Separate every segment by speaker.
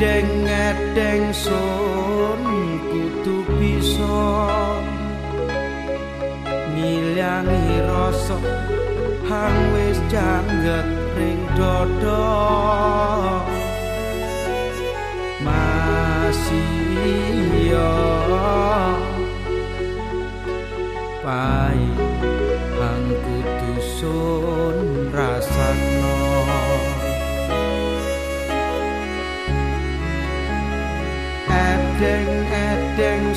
Speaker 1: edeng-edeng sun kudu bisa ngilangi rasa hang wis jangget ring dodo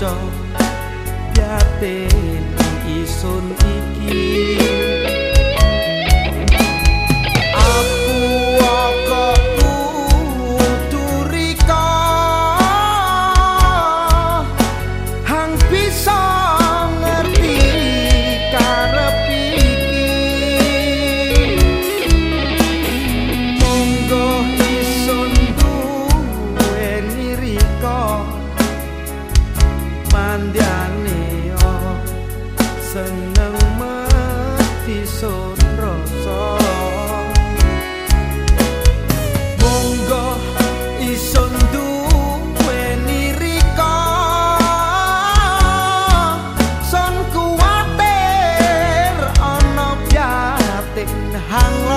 Speaker 1: job ya ten isun kandiane seneng mati sonroso monggo ison duwe niriko son kuwatir ono piating hangu.